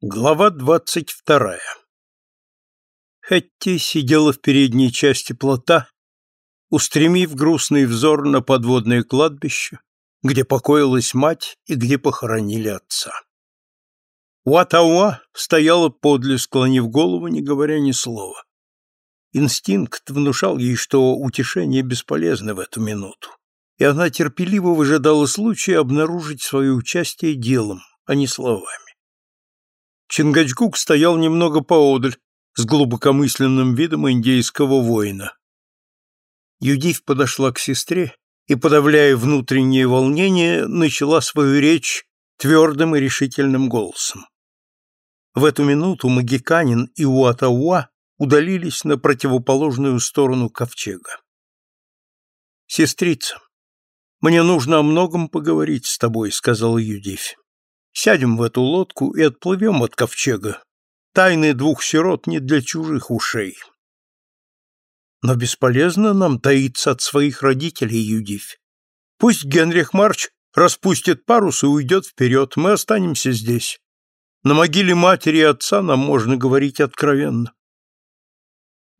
Глава двадцать вторая Хэтти сидела в передней части плота, устремив грустный взор на подводное кладбище, где покоилась мать и где похоронили отца. Уатауа стояла подле, склонив голову, не говоря ни слова. Инстинкт внушал ей, что утешение бесполезно в эту минуту, и она терпеливо выжидала случая обнаружить свое участие делом, а не словами. Чингачгук стоял немного поодаль, с глубокомысленным видом индейского воина. Юдив подошла к сестре и, подавляя внутреннее волнение, начала свою речь твердым и решительным голосом. В эту минуту Магиканин и Уатауа удалились на противоположную сторону ковчега. «Сестрица, мне нужно о многом поговорить с тобой», — сказала Юдивь. Сядем в эту лодку и отплывем от ковчега. Тайны двух сирот не для чужих ушей. Но бесполезно нам таиться от своих родителей, Юдивь. Пусть Генрих Марч распустит парус и уйдет вперед, мы останемся здесь. На могиле матери и отца нам можно говорить откровенно.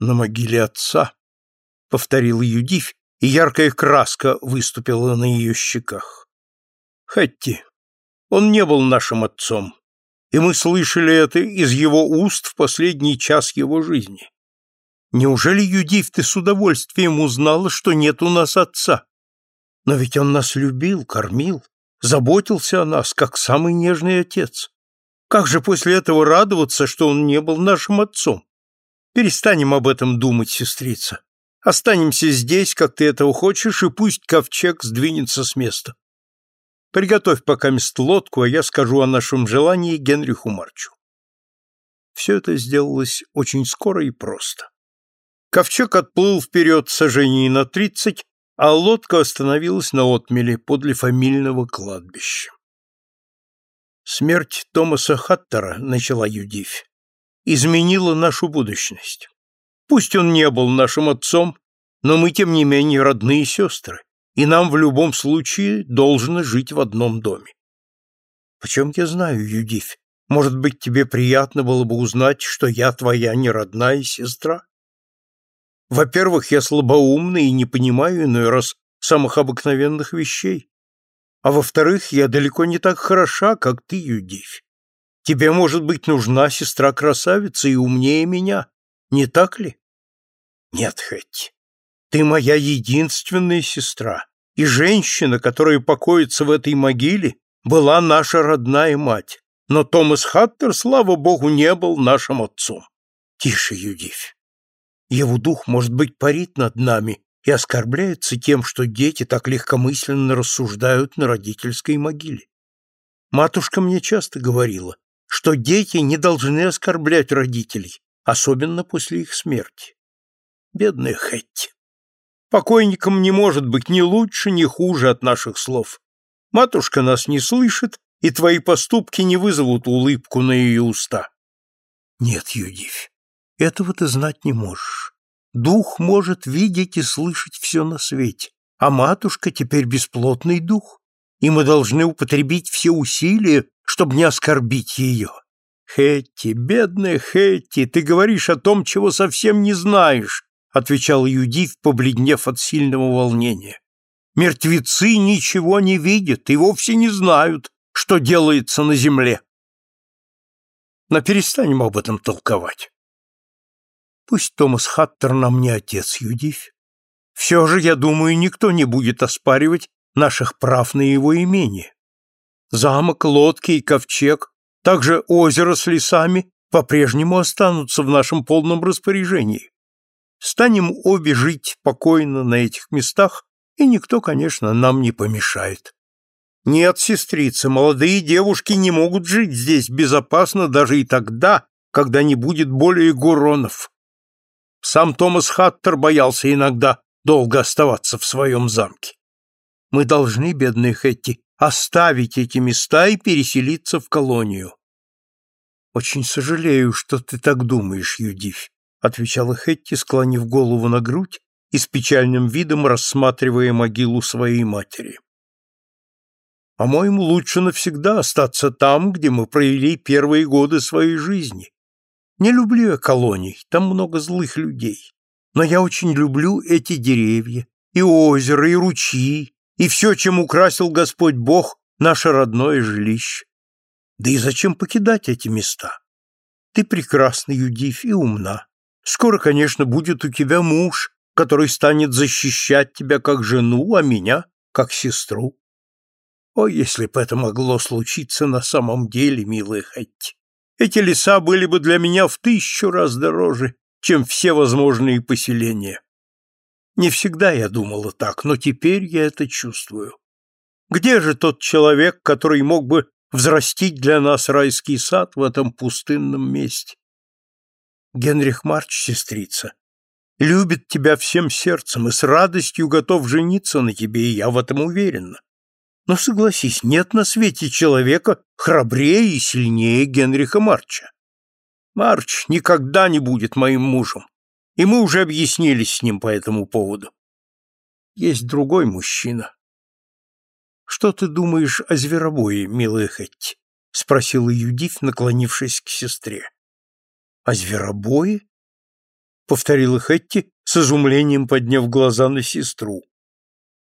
На могиле отца, — повторила Юдивь, и яркая краска выступила на ее щеках. Хэтти, он не был нашим отцом, и мы слышали это из его уст в последний час его жизни. Неужели, Юдив, ты с удовольствием узнала, что нет у нас отца? Но ведь он нас любил, кормил, заботился о нас, как самый нежный отец. Как же после этого радоваться, что он не был нашим отцом? Перестанем об этом думать, сестрица. Останемся здесь, как ты этого хочешь, и пусть ковчег сдвинется с места. Приготовь пока мест лодку, а я скажу о нашем желании Генриху Марчу. Все это сделалось очень скоро и просто. Ковчег отплыл вперед сожжений на тридцать, а лодка остановилась на отмеле подле фамильного кладбища. Смерть Томаса Хаттера, начала Юдивь, изменила нашу будущность. Пусть он не был нашим отцом, но мы, тем не менее, родные сестры и нам в любом случае должно жить в одном доме. Почем я знаю, Юдивь? Может быть, тебе приятно было бы узнать, что я твоя неродная сестра? Во-первых, я слабоумный и не понимаю иной раз самых обыкновенных вещей. А во-вторых, я далеко не так хороша, как ты, Юдивь. Тебе, может быть, нужна сестра-красавица и умнее меня, не так ли? Нет, Хэтти, ты моя единственная сестра, и женщина, которая покоится в этой могиле, была наша родная мать. Но Томас Хаттер, слава богу, не был нашим отцом. Тише, Юдивь. Его дух, может быть, парит над нами и оскорбляется тем, что дети так легкомысленно рассуждают на родительской могиле. Матушка мне часто говорила, что дети не должны оскорблять родителей, особенно после их смерти. Бедная Хэтти. Покойникам не может быть ни лучше, ни хуже от наших слов. Матушка нас не слышит, и твои поступки не вызовут улыбку на ее уста. Нет, Юдивь, этого ты знать не можешь. Дух может видеть и слышать все на свете, а матушка теперь бесплотный дух, и мы должны употребить все усилия, чтобы не оскорбить ее. Хетти, бедная Хетти, ты говоришь о том, чего совсем не знаешь, отвечал Юдив, побледнев от сильного волнения. Мертвецы ничего не видят и вовсе не знают, что делается на земле. Но перестанем об этом толковать. Пусть Томас Хаттер нам не отец, Юдив. Все же, я думаю, никто не будет оспаривать наших прав на его имение. Замок, лодки и ковчег, также озеро с лесами по-прежнему останутся в нашем полном распоряжении. Станем обе жить покойно на этих местах, и никто, конечно, нам не помешает. Нет, сестрица, молодые девушки не могут жить здесь безопасно даже и тогда, когда не будет более гуронов. Сам Томас Хаттер боялся иногда долго оставаться в своем замке. Мы должны, бедные Хэтти, оставить эти места и переселиться в колонию. Очень сожалею, что ты так думаешь, Юдивь. — отвечала Хетти, склонив голову на грудь и с печальным видом рассматривая могилу своей матери. По-моему, лучше навсегда остаться там, где мы провели первые годы своей жизни. Не люблю я колоний, там много злых людей. Но я очень люблю эти деревья, и озеро, и ручьи, и все, чем украсил Господь Бог наше родное жилище. Да и зачем покидать эти места? Ты прекрасна, Юдив, и умна. Скоро, конечно, будет у тебя муж, который станет защищать тебя как жену, а меня как сестру. О, если бы это могло случиться на самом деле, милая Хэтти! Эти леса были бы для меня в тысячу раз дороже, чем все возможные поселения. Не всегда я думала так, но теперь я это чувствую. Где же тот человек, который мог бы взрастить для нас райский сад в этом пустынном месте? Генрих Марч, сестрица, любит тебя всем сердцем и с радостью готов жениться на тебе, и я в этом уверена. Но согласись, нет на свете человека храбрее и сильнее Генриха Марча. Марч никогда не будет моим мужем, и мы уже объяснились с ним по этому поводу. Есть другой мужчина. Что ты думаешь о зверобое, милая Хэтти? — спросила Юдив, наклонившись к сестре. — О зверобое? — повторила Хэтти, с изумлением подняв глаза на сестру.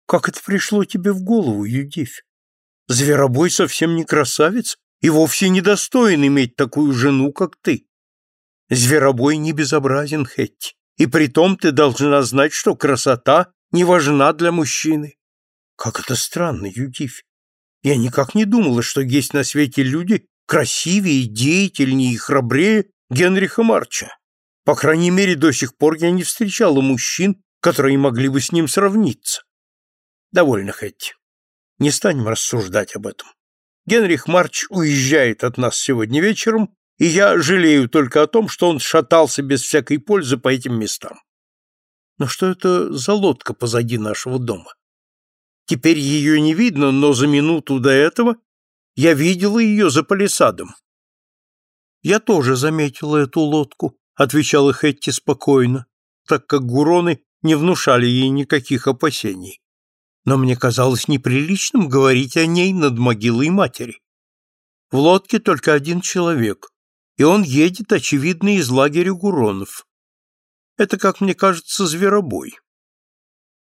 Как это пришло тебе в голову, Юдивь? Зверобой совсем не красавец и вовсе не достоин иметь такую жену, как ты. Зверобой не безобразен, Хетти, и притом ты должна знать, что красота не важна для мужчины. Как это странно, Юдивь. Я никак не думала, что есть на свете люди красивее, деятельнее и храбрее Генриха Марча. По крайней мере, до сих пор я не встречала мужчин, которые могли бы с ним сравниться. Довольно, Хэтти. Не станем рассуждать об этом. Генрих Марч уезжает от нас сегодня вечером, и я жалею только о том, что он шатался без всякой пользы по этим местам. Но что это за лодка позади нашего дома? Теперь ее не видно, но за минуту до этого я видела ее за палисадом. Я тоже заметила эту лодку, отвечала Хэтти спокойно, так как гуроны не внушали ей никаких опасений но мне казалось неприличным говорить о ней над могилой матери. В лодке только один человек, и он едет, очевидно, из лагеря Гуронов. Это, как мне кажется, зверобой.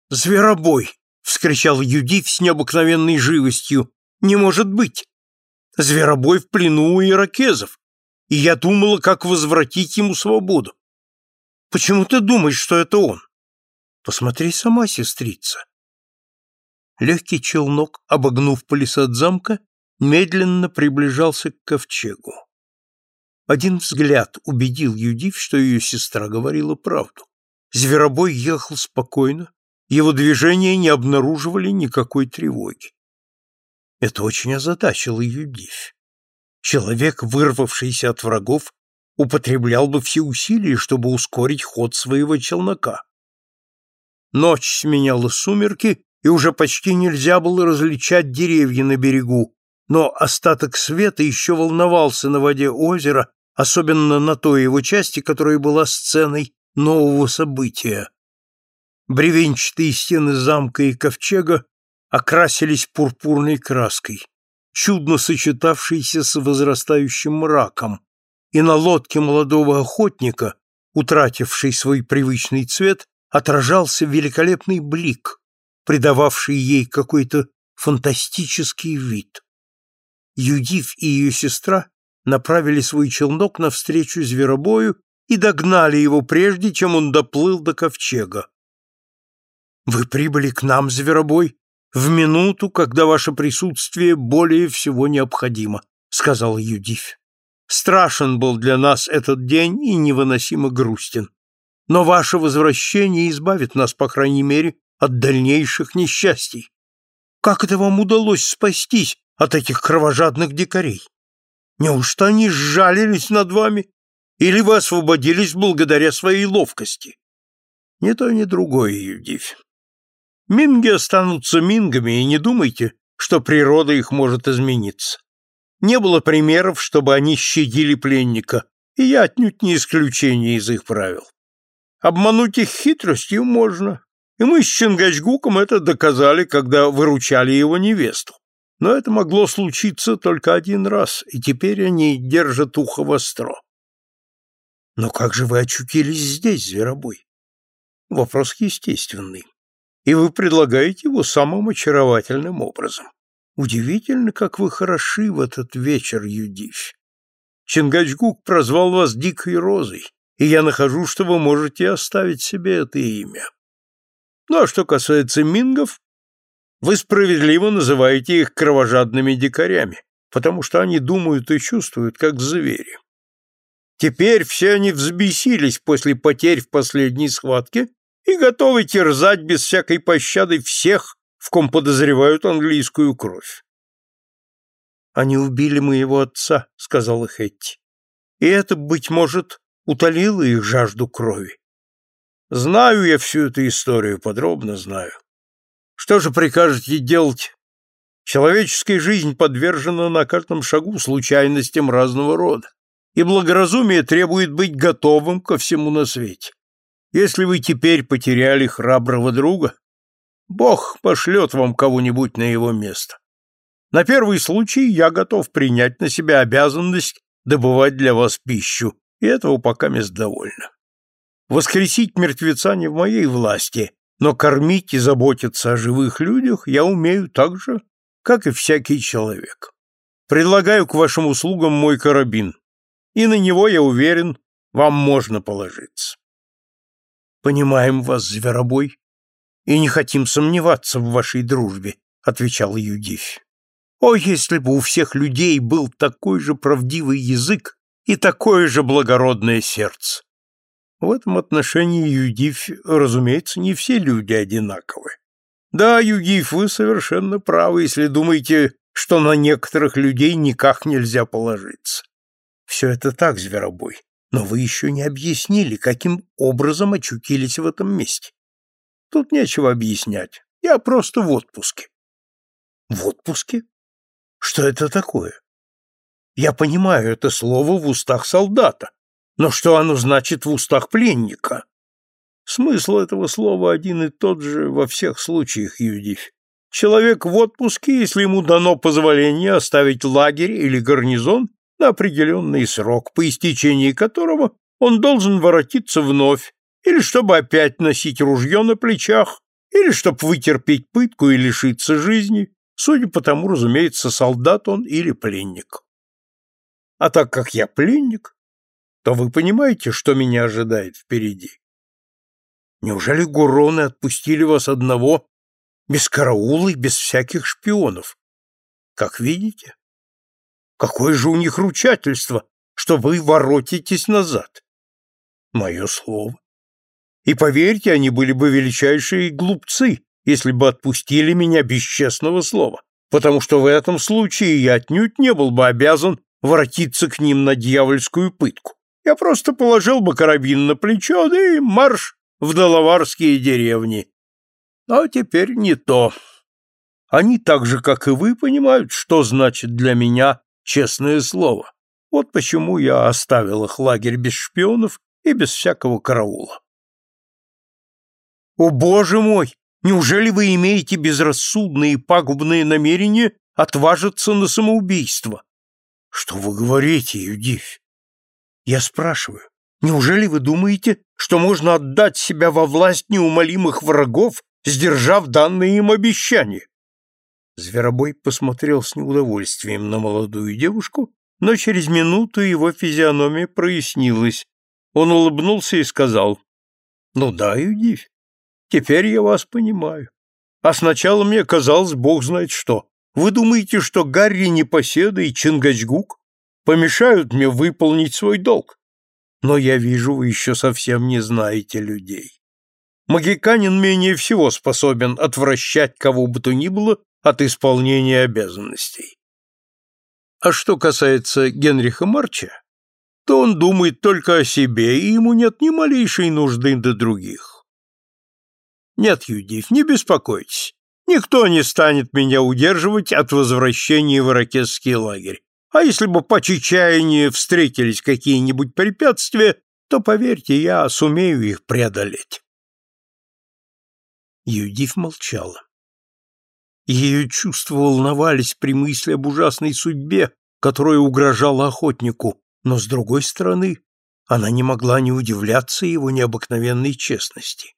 «Зверобой!» — вскричал Юдив с необыкновенной живостью. «Не может быть! Зверобой в плену у иракезов, и я думала, как возвратить ему свободу. Почему ты думаешь, что это он? Посмотри сама, сестрица. Легкий челнок, обогнув палисад замка, медленно приближался к ковчегу. Один взгляд убедил Юдив, что ее сестра говорила правду. Зверобой ехал спокойно, его движения не обнаруживали никакой тревоги. Это очень озадачило Юдив. Человек, вырвавшийся от врагов, употреблял бы все усилия, чтобы ускорить ход своего челнока. Ночь сменяла сумерки, и уже почти нельзя было различать деревья на берегу, но остаток света еще волновался на воде озера, особенно на той его части, которая была сценой нового события. Бревенчатые стены замка и ковчега окрасились пурпурной краской, чудно сочетавшейся с возрастающим мраком, и на лодке молодого охотника, утратившей свой привычный цвет, отражался великолепный блик, придававший ей какой-то фантастический вид. Юдив и ее сестра направили свой челнок навстречу зверобою и догнали его прежде, чем он доплыл до ковчега. «Вы прибыли к нам, зверобой, в минуту, когда ваше присутствие более всего необходимо», — сказал Юдив. «Страшен был для нас этот день и невыносимо грустен. Но ваше возвращение избавит нас, по крайней мере, от дальнейших несчастий. Как это вам удалось спастись от этих кровожадных дикарей? Неужто они сжалились над вами? Или вы освободились благодаря своей ловкости? Ни то, ни другое, Юдивь. Минги останутся мингами, и не думайте, что природа их может измениться. Не было примеров, чтобы они щадили пленника, и я отнюдь не исключение из их правил. Обмануть их хитростью можно, и мы с Чингачгуком это доказали, когда выручали его невесту. Но это могло случиться только один раз, и теперь они держат ухо востро. Но как же вы очутились здесь, зверобой? Вопрос естественный. И вы предлагаете его самым очаровательным образом. Удивительно, как вы хороши в этот вечер, Юдивь. Чингачгук прозвал вас Дикой Розой, и я нахожу, что вы можете оставить себе это имя. Ну а что касается мингов, вы справедливо называете их кровожадными дикарями, потому что они думают и чувствуют, как звери. Теперь все они взбесились после потерь в последней схватке и готовы терзать без всякой пощады всех, в ком подозревают английскую кровь. «Они убили моего отца», — сказала Хетти. «И это, быть может, утолило их жажду крови. Знаю я всю эту историю, подробно знаю. Что же прикажете делать? Человеческая жизнь подвержена на каждом шагу случайностям разного рода, и благоразумие требует быть готовым ко всему на свете. Если вы теперь потеряли храброго друга, Бог пошлет вам кого-нибудь на его место. На первый случай я готов принять на себя обязанность добывать для вас пищу, и этого пока мест довольно. Воскресить мертвеца не в моей власти, но кормить и заботиться о живых людях я умею так же, как и всякий человек. Предлагаю к вашим услугам мой карабин, и на него, я уверен, вам можно положиться. Понимаем вас, зверобой, и не хотим сомневаться в вашей дружбе, отвечал Юдифь. О, если бы у всех людей был такой же правдивый язык и такое же благородное сердце! В этом отношении, Юдиф, разумеется, не все люди одинаковы. Да, Юдиф, вы совершенно правы, если думаете, что на некоторых людей никак нельзя положиться. Все это так, зверобой, но вы еще не объяснили, каким образом очутились в этом месте. Тут нечего объяснять. Я просто в отпуске. В отпуске? Что это такое? Я понимаю это слово в устах солдата, но что оно значит в устах пленника? Смысл этого слова один и тот же во всех случаях, Юдивь. Человек в отпуске, если ему дано позволение оставить лагерь или гарнизон на определенный срок, по истечении которого он должен воротиться вновь или чтобы опять носить ружье на плечах, или чтобы вытерпеть пытку и лишиться жизни, судя по тому, разумеется, солдат он или пленник. А так как я пленник, то вы понимаете, что меня ожидает впереди. Неужели гуроны отпустили вас одного, без караула и без всяких шпионов? Как видите? Какое же у них ручательство, что вы воротитесь назад? Мое слово. И поверьте, они были бы величайшие глупцы, если бы отпустили меня без честного слова, потому что в этом случае я отнюдь не был бы обязан воротиться к ним на дьявольскую пытку. Я просто положил бы карабин на плечо, да и марш в Доловарские деревни. Но теперь не то. Они так же, как и вы, понимают, что значит для меня честное слово. Вот почему я оставил их лагерь без шпионов и без всякого караула. О, боже мой! Неужели вы имеете безрассудные и пагубные намерения отважиться на самоубийство? Что вы говорите, Юдивь? Я спрашиваю, неужели вы думаете, что можно отдать себя во власть неумолимых врагов, сдержав данные им обещания? Зверобой посмотрел с неудовольствием на молодую девушку, но через минуту его физиономия прояснилась. Он улыбнулся и сказал, «Ну да, Юдивь, теперь я вас понимаю. А сначала мне казалось, бог знает что. Вы думаете, что Гарри Непоседа и Чингачгук помешают мне выполнить свой долг. Но я вижу, вы еще совсем не знаете людей. Магиканин менее всего способен отвращать кого бы то ни было от исполнения обязанностей. А что касается Генриха Марча, то он думает только о себе, и ему нет ни малейшей нужды до других. Нет, Юдив, не беспокойтесь. Никто не станет меня удерживать от возвращения в иракесский лагерь. А если бы по чечаянию встретились какие-нибудь препятствия, то, поверьте, я сумею их преодолеть. Юдив молчала. Ее чувства волновались при мысли об ужасной судьбе, которая угрожала охотнику, но, с другой стороны, она не могла не удивляться его необыкновенной честности.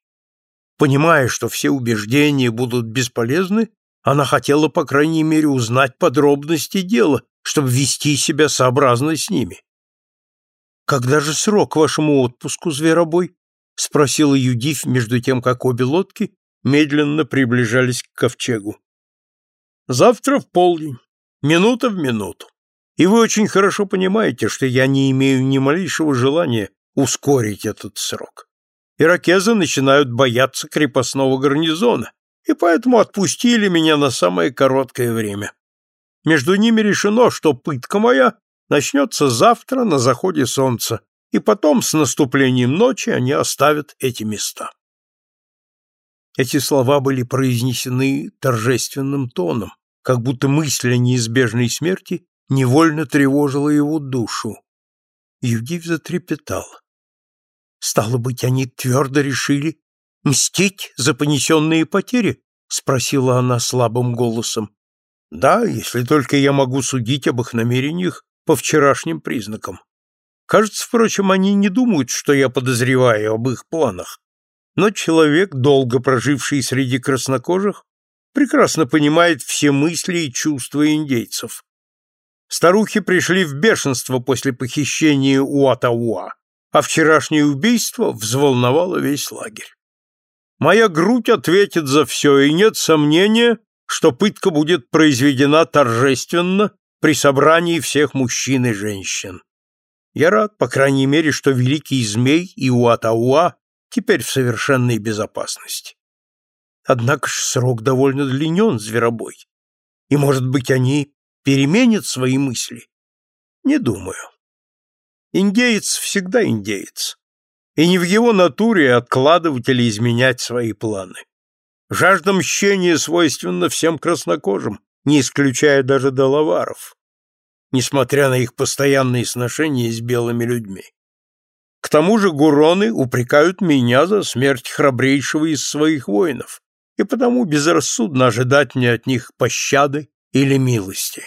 Понимая, что все убеждения будут бесполезны, она хотела, по крайней мере, узнать подробности дела, чтобы вести себя сообразно с ними. «Когда же срок вашему отпуску, зверобой?» — спросила Юдив между тем, как обе лодки медленно приближались к ковчегу. «Завтра в полдень, минута в минуту. И вы очень хорошо понимаете, что я не имею ни малейшего желания ускорить этот срок. Иракезы начинают бояться крепостного гарнизона, и поэтому отпустили меня на самое короткое время. Между ними решено, что пытка моя начнется завтра на заходе солнца, и потом с наступлением ночи они оставят эти места. Эти слова были произнесены торжественным тоном, как будто мысль о неизбежной смерти невольно тревожила его душу. Юдив затрепетал. Стало быть, они твердо решили мстить за понесенные потери? спросила она слабым голосом. Да, если только я могу судить об их намерениях по вчерашним признакам. Кажется, впрочем, они не думают, что я подозреваю об их планах. Но человек, долго проживший среди краснокожих, прекрасно понимает все мысли и чувства индейцев. Старухи пришли в бешенство после похищения Уатауа, а вчерашнее убийство взволновало весь лагерь. Моя грудь ответит за все, и нет сомнения, что пытка будет произведена торжественно при собрании всех мужчин и женщин. Я рад, по крайней мере, что великий змей и Уатауа теперь в совершенной безопасности. Однако ж срок довольно длинен, зверобой. И, может быть, они переменят свои мысли? Не думаю. Индеец всегда индеец и не в его натуре откладывать или изменять свои планы. Жажда мщения свойственна всем краснокожим, не исключая даже доловаров, несмотря на их постоянные сношения с белыми людьми. К тому же гуроны упрекают меня за смерть храбрейшего из своих воинов, и потому безрассудно ожидать мне от них пощады или милости.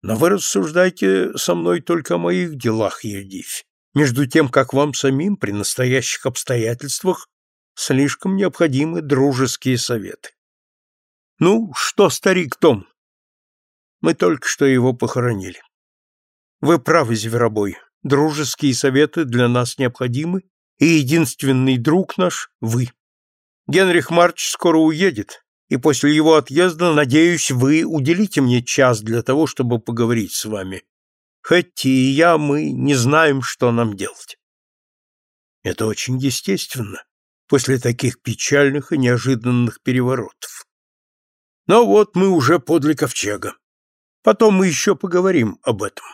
Но вы рассуждайте со мной только о моих делах, Евдивь, между тем, как вам самим при настоящих обстоятельствах слишком необходимы дружеские советы. Ну, что, старик Том? Мы только что его похоронили. Вы правы, Зверобой, дружеские советы для нас необходимы, и единственный друг наш — вы. Генрих Марч скоро уедет, и после его отъезда, надеюсь, вы уделите мне час для того, чтобы поговорить с вами. Хэтти и я, мы не знаем, что нам делать. Это очень естественно после таких печальных и неожиданных переворотов. Но вот мы уже подле ковчега. Потом мы еще поговорим об этом.